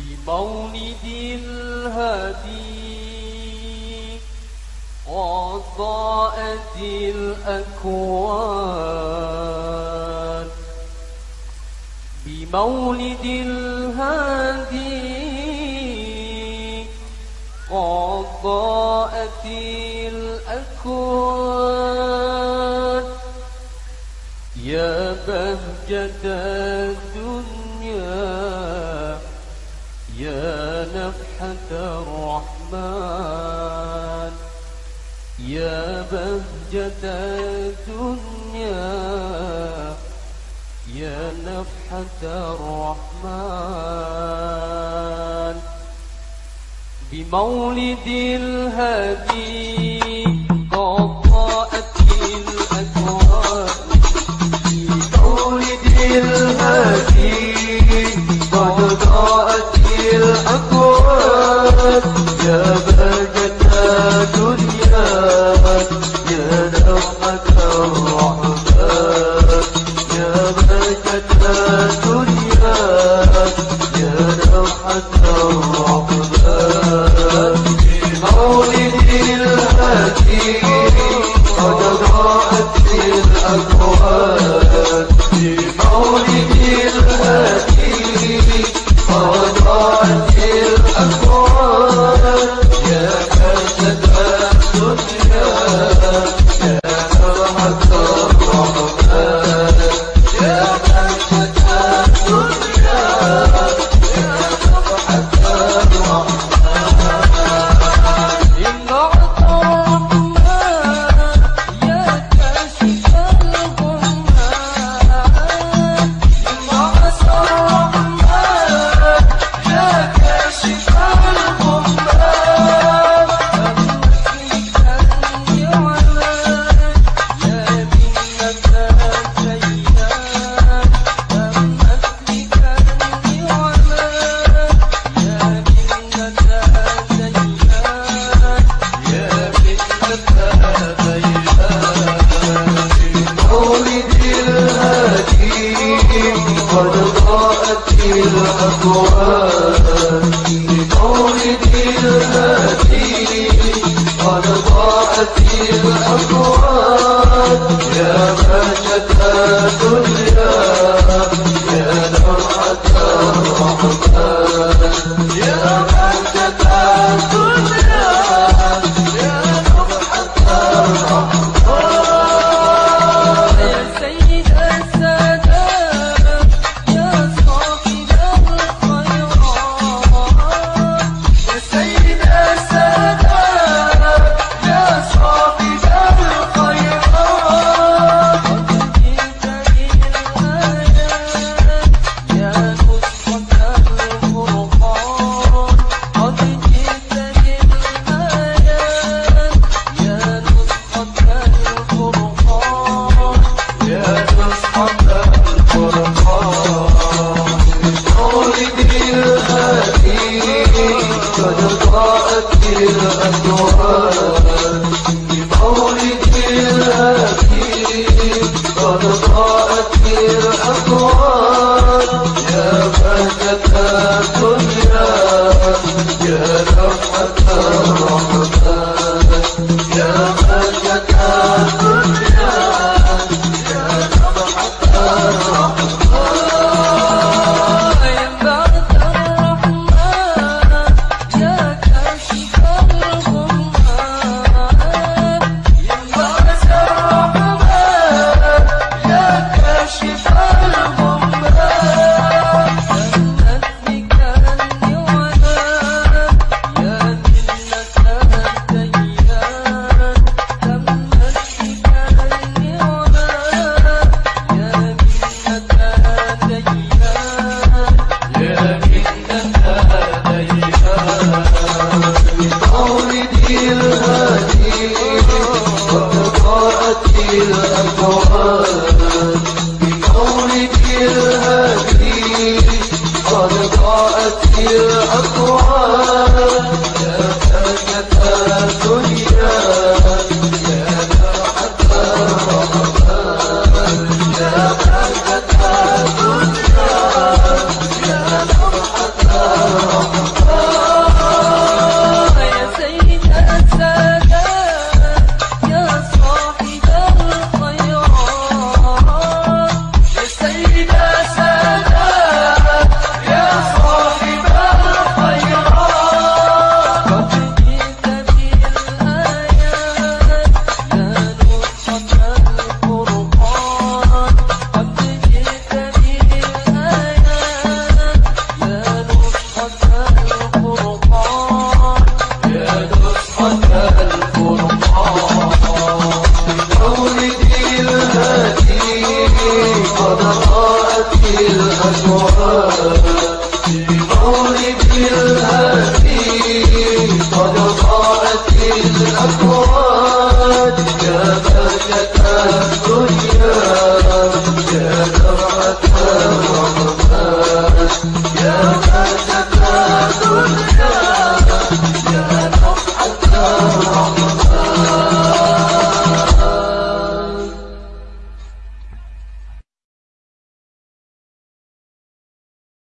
بمولد الهدي وضاءت الأكوان. بمولد الهدي وضاءت الأكوان. يا بهجة الرحمن. يا بهجة الدنيا يا نفحة الرحمن. بمولد الهدي من الطائف إلى